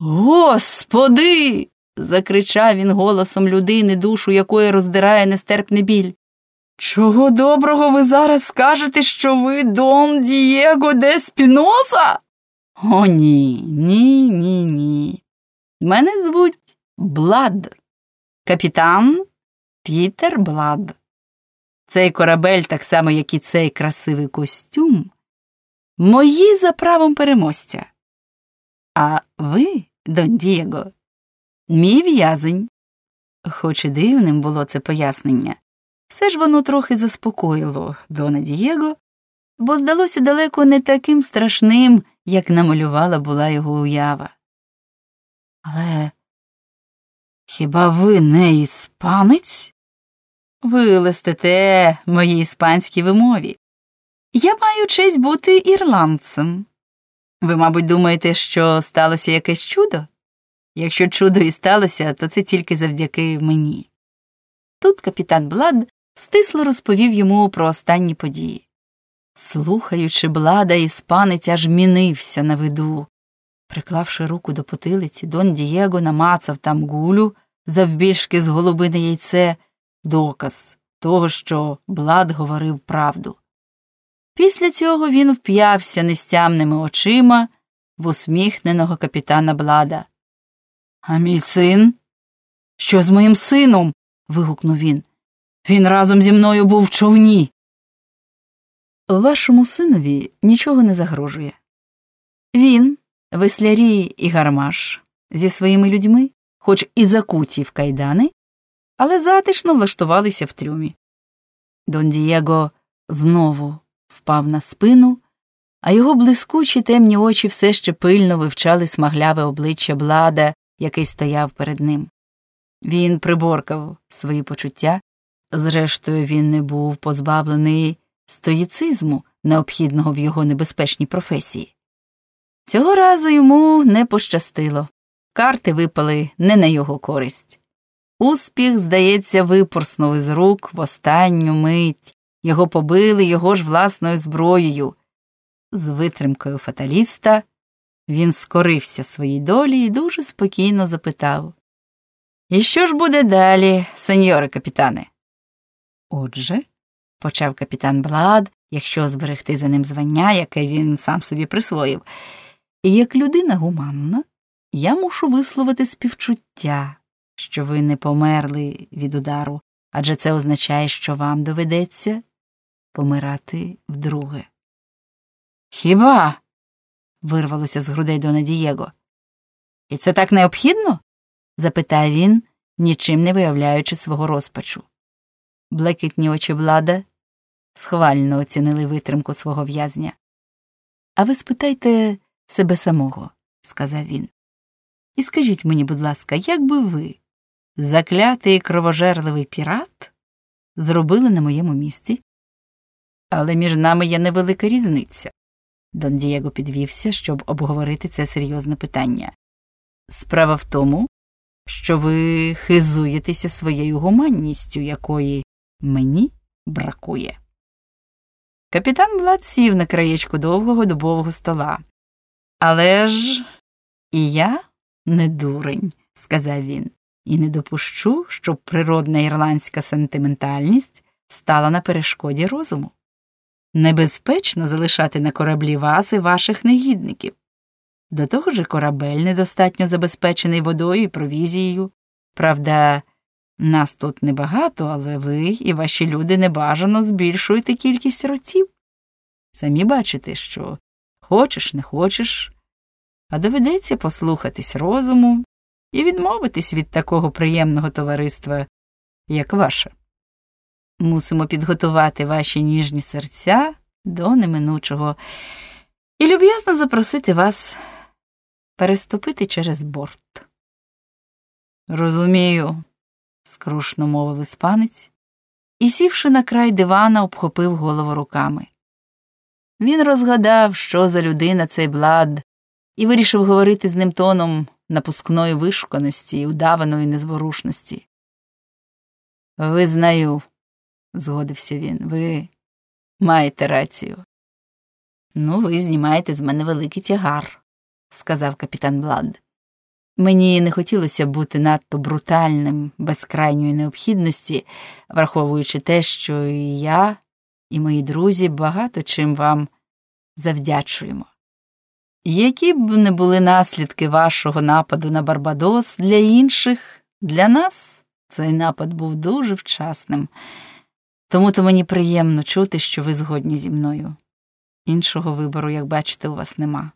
Господи. закричав він голосом людини, душу якої роздирає нестерпний біль. Чого доброго ви зараз скажете, що ви Дон Дієго де Спіноза? О, ні, ні, ні, ні. Мене звуть Блад, капітан Пітер Блад. Цей корабель, так само, як і цей красивий костюм, мої за правом переможця. А ви, Дон Дієго, мій в'язень. Хоч і дивним було це пояснення, все ж воно трохи заспокоїло Дона Дієго, бо здалося далеко не таким страшним, як намалювала була його уява. Але хіба ви не іспанець? Ви листите моїй іспанській вимові. Я маю честь бути ірландцем. Ви, мабуть, думаєте, що сталося якесь чудо? Якщо чудо і сталося, то це тільки завдяки мені. Тут капітан Блад стисло розповів йому про останні події. Слухаючи блада, іспанець аж мінився на виду. Приклавши руку до потилиці, Дон Дієго намацав там гулю завбільшки з голубине яйце, доказ того, що блад говорив правду. Після цього він вп'явся нестямними очима в усміхненого капітана Блада. А мій син? Що з моїм сином? вигукнув він. Він разом зі мною був в човні. Вашому синові нічого не загрожує. Він, веслярі і гармаш, зі своїми людьми, хоч і закуті в кайдани, але затишно влаштувалися в трюмі. Дон Дієго знову впав на спину, а його блискучі темні очі все ще пильно вивчали смагляве обличчя Блада, який стояв перед ним. Він приборкав свої почуття, зрештою, він не був позбавлений стоїцизму, необхідного в його небезпечній професії. Цього разу йому не пощастило карти випали не на його користь. Успіх, здається, випорснув із рук в останню мить, його побили його ж власною зброєю. З витримкою фаталіста він скорився своїй долі і дуже спокійно запитав І що ж буде далі, сеньоре капітане? Отже, почав капітан Блад, якщо зберегти за ним звання, яке він сам собі присвоїв, як людина гуманна, я мушу висловити співчуття, що ви не померли від удару, адже це означає, що вам доведеться помирати вдруге. Хіба? вирвалося з грудей Дона Дієго. І це так необхідно? запитав він, нічим не виявляючи свого розпачу. Блекітні очі влада схвально оцінили витримку свого в'язня. А ви спитайте себе самого, сказав він. І скажіть мені, будь ласка, як би ви, заклятий кровожерливий пірат, зробили на моєму місці? Але між нами є невелика різниця. Дон Дієго підвівся, щоб обговорити це серйозне питання. Справа в тому, що ви хизуєтеся своєю гуманністю, якої мені бракує. Капітан Влад сів на краєчку довгого дубового стола. Але ж і я не дурень, сказав він, і не допущу, щоб природна ірландська сентиментальність стала на перешкоді розуму. Небезпечно залишати на кораблі вас і ваших негідників. До того ж, корабель недостатньо забезпечений водою і провізією. Правда, нас тут небагато, але ви і ваші люди небажано збільшуєте кількість ротів. Самі бачите, що хочеш, не хочеш, а доведеться послухатись розуму і відмовитись від такого приємного товариства, як ваше. Мусимо підготувати ваші ніжні серця до неминучого і люб'язно запросити вас переступити через борт. Розумію, скрушно мовив іспанець і, сівши на край дивана, обхопив голову руками. Він розгадав, що за людина цей блад, і вирішив говорити з ним тоном напускної вишуканості і удаваної незворушності. Визнаю, згодився він, ви маєте рацію. Ну, ви знімаєте з мене великий тягар, сказав капітан Блад. Мені не хотілося бути надто брутальним, без крайньої необхідності, враховуючи те, що і я, і мої друзі багато чим вам завдячуємо. Які б не були наслідки вашого нападу на Барбадос для інших, для нас цей напад був дуже вчасним, тому то мені приємно чути, що ви згодні зі мною. Іншого вибору, як бачите, у вас нема.